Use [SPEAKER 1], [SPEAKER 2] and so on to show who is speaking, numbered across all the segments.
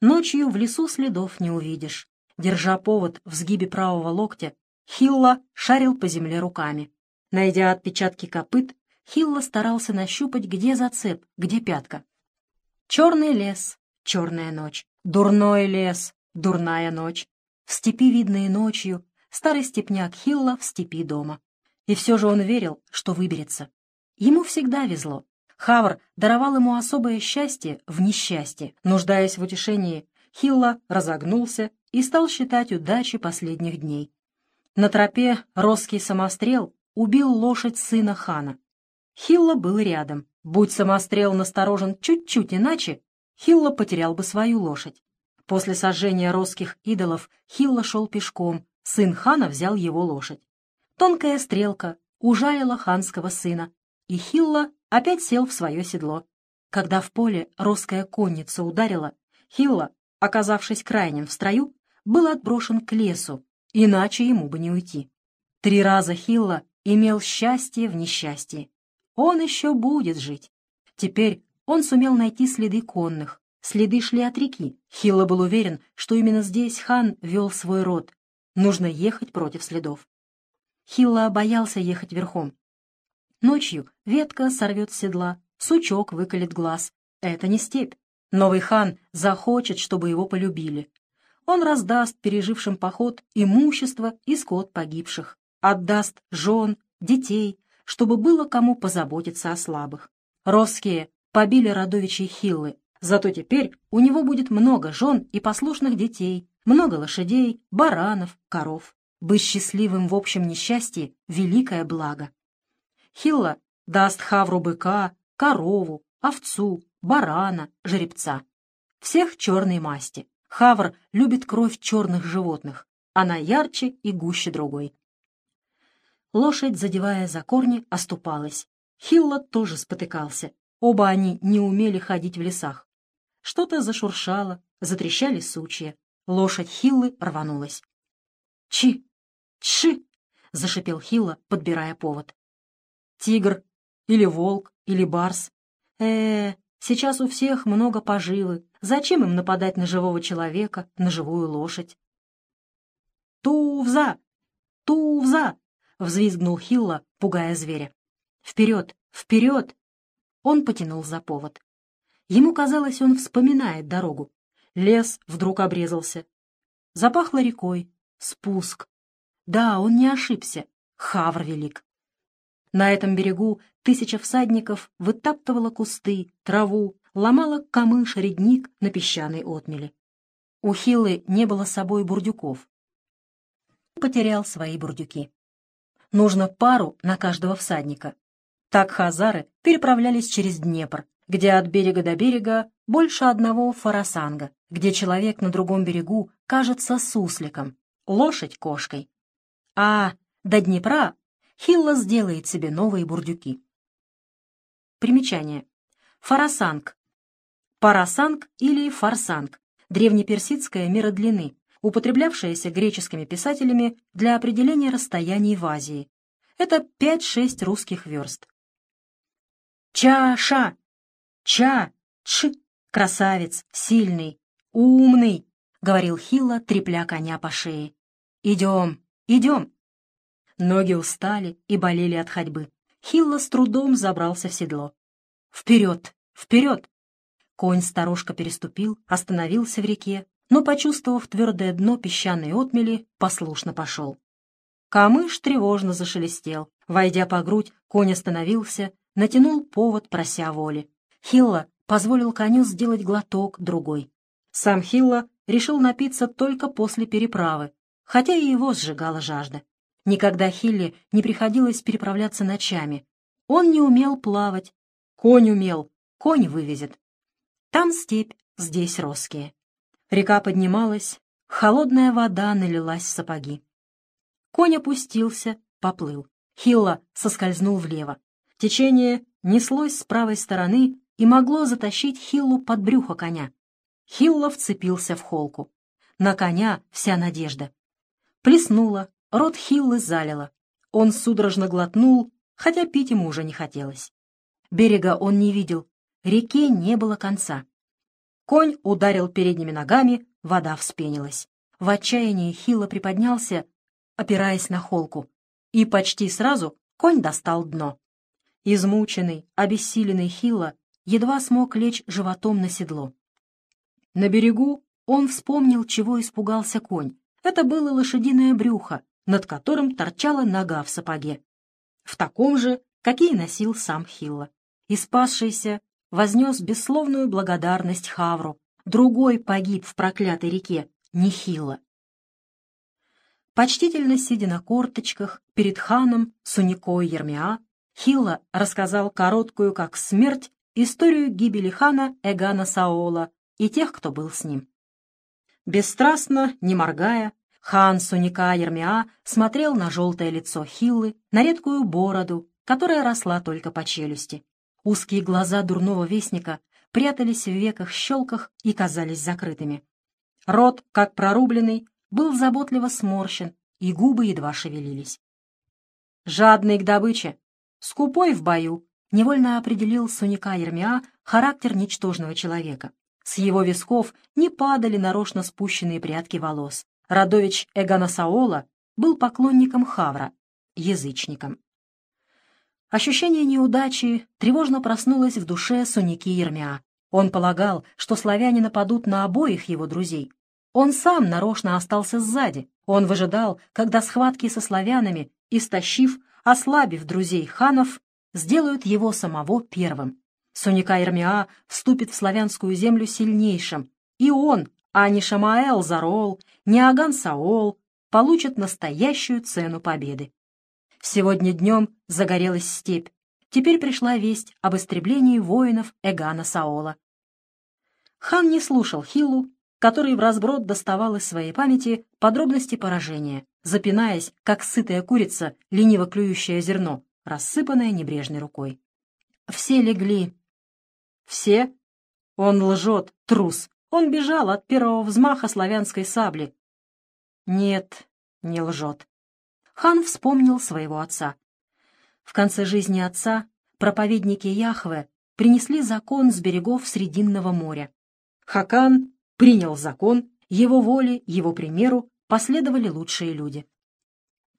[SPEAKER 1] Ночью в лесу следов не увидишь. Держа повод в сгибе правого локтя, Хилла шарил по земле руками. Найдя отпечатки копыт, Хилла старался нащупать, где зацеп, где пятка. Черный лес, черная ночь, дурной лес, дурная ночь. В степи, видные ночью, старый степняк Хилла в степи дома. И все же он верил, что выберется. Ему всегда везло. Хавр даровал ему особое счастье в несчастье. Нуждаясь в утешении, Хилла разогнулся и стал считать удачи последних дней. На тропе Росский самострел убил лошадь сына хана. Хилла был рядом. Будь самострел насторожен чуть-чуть иначе, Хилла потерял бы свою лошадь. После сожжения русских идолов Хилла шел пешком, сын хана взял его лошадь. Тонкая стрелка ужалила ханского сына, и Хилла опять сел в свое седло. Когда в поле русская конница ударила, Хилла, оказавшись крайним в строю, был отброшен к лесу, иначе ему бы не уйти. Три раза Хилла имел счастье в несчастье. Он еще будет жить. Теперь он сумел найти следы конных. Следы шли от реки. Хилла был уверен, что именно здесь хан вел свой род. Нужно ехать против следов. Хилла боялся ехать верхом. Ночью ветка сорвет седла, сучок выколет глаз. Это не степь. Новый хан захочет, чтобы его полюбили. Он раздаст пережившим поход имущество и скот погибших, отдаст жен, детей, чтобы было кому позаботиться о слабых. Росские побили родовичей Хиллы, зато теперь у него будет много жен и послушных детей, много лошадей, баранов, коров. Быть счастливым в общем несчастье — великое благо. Хилла даст хавру быка, корову, овцу, барана, жеребца. Всех черной масти. Хавр любит кровь черных животных. Она ярче и гуще другой. Лошадь, задевая за корни, оступалась. Хилла тоже спотыкался. Оба они не умели ходить в лесах. Что-то зашуршало, затрещали сучья. Лошадь Хиллы рванулась. «Чи! Чи!» — зашипел Хилла, подбирая повод тигр или волк или барс. э, -э сейчас у всех много поживы. Зачем им нападать на живого человека, на живую лошадь? «Тувза! Тувза!» — взвизгнул Хилла, пугая зверя. «Вперед! Вперед!» Он потянул за повод. Ему казалось, он вспоминает дорогу. Лес вдруг обрезался. Запахло рекой. Спуск. Да, он не ошибся. Хавр велик. На этом берегу тысяча всадников вытаптывала кусты, траву, ломала камыш, редник на песчаной отмели. У Хилы не было с собой бурдюков. Потерял свои бурдюки. Нужно пару на каждого всадника. Так хазары переправлялись через Днепр, где от берега до берега больше одного фарасанга, где человек на другом берегу кажется сусликом, лошадь — кошкой. А до Днепра Хилла сделает себе новые бурдюки. Примечание. Фарасанг. Парасанг или фарсанг. Древнеперсидская мера длины, употреблявшаяся греческими писателями для определения расстояний в Азии. Это 5-6 русских верст. Ча-ша! Ча-ч! Красавец, сильный, умный, — говорил Хилла, трепля коня по шее. «Идем, идем!» Ноги устали и болели от ходьбы. Хилла с трудом забрался в седло. «Вперед! Вперед!» Конь старушка переступил, остановился в реке, но, почувствовав твердое дно песчаной отмели, послушно пошел. Камыш тревожно зашелестел. Войдя по грудь, конь остановился, натянул повод, прося воли. Хилла позволил коню сделать глоток другой. Сам Хилла решил напиться только после переправы, хотя и его сжигала жажда. Никогда Хилли не приходилось переправляться ночами. Он не умел плавать. Конь умел, конь вывезет. Там степь, здесь росские. Река поднималась, холодная вода налилась в сапоги. Конь опустился, поплыл. Хилла соскользнул влево. Течение неслось с правой стороны и могло затащить Хиллу под брюхо коня. Хилла вцепился в холку. На коня вся надежда. Плеснула, Рот Хиллы залило. Он судорожно глотнул, хотя пить ему уже не хотелось. Берега он не видел, реке не было конца. Конь ударил передними ногами, вода вспенилась. В отчаянии Хилла приподнялся, опираясь на холку, и почти сразу конь достал дно. Измученный, обессиленный Хилла едва смог лечь животом на седло. На берегу он вспомнил, чего испугался конь. Это было лошадиное брюхо, над которым торчала нога в сапоге. В таком же, какие носил сам Хилла. И спасшийся вознес бессловную благодарность Хавру. Другой погиб в проклятой реке, не Хилла. Почтительно сидя на корточках перед ханом Сунико Ермиа, Хилла рассказал короткую, как смерть, историю гибели хана Эгана Саола и тех, кто был с ним. Бесстрастно, не моргая, хан Суника Ермиа смотрел на желтое лицо Хиллы, на редкую бороду, которая росла только по челюсти. Узкие глаза дурного вестника прятались в веках-щелках и казались закрытыми. Рот, как прорубленный, был заботливо сморщен, и губы едва шевелились. Жадный к добыче, скупой в бою, невольно определил Суника Ермиа характер ничтожного человека. С его висков не падали нарочно спущенные прядки волос. Радович Эганасаола был поклонником Хавра, язычником. Ощущение неудачи тревожно проснулось в душе Суники Ермиа. Он полагал, что славяне нападут на обоих его друзей, он сам нарочно остался сзади. Он выжидал, когда схватки со славянами, истощив, ослабив друзей ханов, сделают его самого первым. Суника Ирмиа вступит в славянскую землю сильнейшим, и он, а не Шамаэл Зарол, не Аган Саол, получат настоящую цену победы. Сегодня днем загорелась степь. Теперь пришла весть об истреблении воинов Эгана Саола. Хан не слушал Хилу который в разброд доставал из своей памяти подробности поражения, запинаясь, как сытая курица, лениво клюющее зерно, рассыпанное небрежной рукой. Все легли. Все? Он лжет, трус. Он бежал от первого взмаха славянской сабли. Нет, не лжет. Хан вспомнил своего отца. В конце жизни отца проповедники Яхве принесли закон с берегов Срединного моря. Хакан принял закон, его воле, его примеру последовали лучшие люди.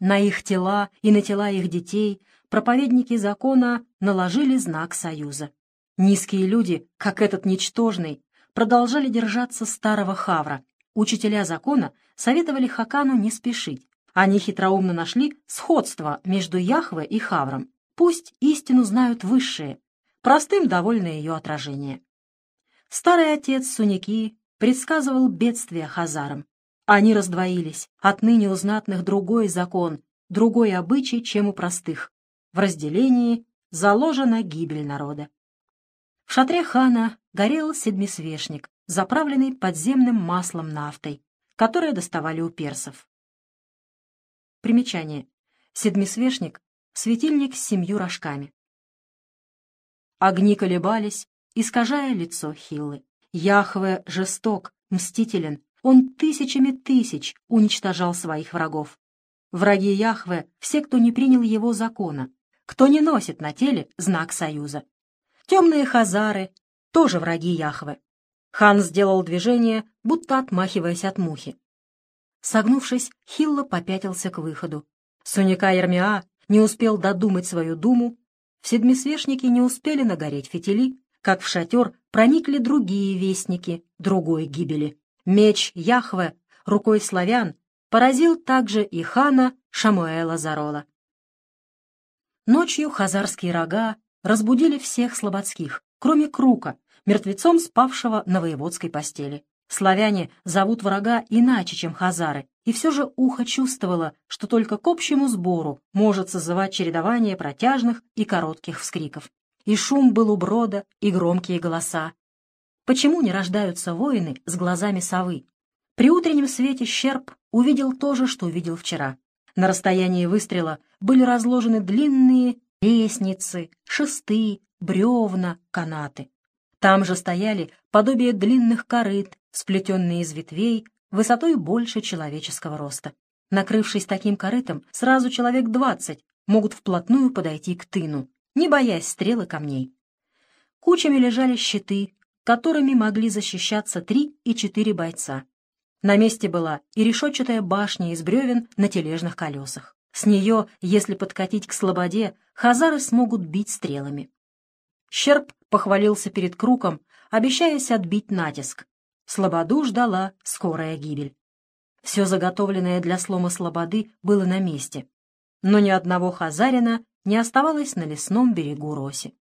[SPEAKER 1] На их тела и на тела их детей проповедники закона наложили знак союза. Низкие люди, как этот ничтожный, продолжали держаться старого хавра. Учителя закона советовали Хакану не спешить. Они хитроумно нашли сходство между Яхве и Хавром. Пусть истину знают высшие, простым довольно ее отражение. Старый отец Суники предсказывал бедствия хазарам. Они раздвоились. Отныне у знатных другой закон, другой обычай, чем у простых. В разделении заложена гибель народа. В шатре хана горел седмисвешник, заправленный подземным маслом нафтой, которое доставали у персов. Примечание. Седмисвешник — светильник с семью рожками. Огни колебались, искажая лицо Хиллы. Яхве жесток, мстителен. Он тысячами тысяч уничтожал своих врагов. Враги Яхве — все, кто не принял его закона, кто не носит на теле знак союза. Темные хазары — тоже враги Яхве. Хан сделал движение, будто отмахиваясь от мухи. Согнувшись, Хилла попятился к выходу. Суника Ермиа не успел додумать свою думу, в седмисвешнике не успели нагореть фитили, как в шатер проникли другие вестники другой гибели. Меч Яхве рукой славян поразил также и хана Шамуэла Зарола. Ночью хазарские рога разбудили всех слободских, кроме Крука, мертвецом спавшего на воеводской постели. Славяне зовут врага иначе, чем хазары, и все же ухо чувствовало, что только к общему сбору может созывать чередование протяжных и коротких вскриков и шум был у брода, и громкие голоса. Почему не рождаются воины с глазами совы? При утреннем свете Щерб увидел то же, что увидел вчера. На расстоянии выстрела были разложены длинные лестницы, шесты, бревна, канаты. Там же стояли подобие длинных корыт, сплетенные из ветвей, высотой больше человеческого роста. Накрывшись таким корытом, сразу человек двадцать могут вплотную подойти к тыну не боясь стрел и камней. Кучами лежали щиты, которыми могли защищаться три и четыре бойца. На месте была и решетчатая башня из бревен на тележных колесах. С нее, если подкатить к слободе, хазары смогут бить стрелами. Щерб похвалился перед Круком, обещаясь отбить натиск. Слободу ждала скорая гибель. Все заготовленное для слома слободы было на месте, но ни одного хазарина не оставалось на лесном берегу Роси.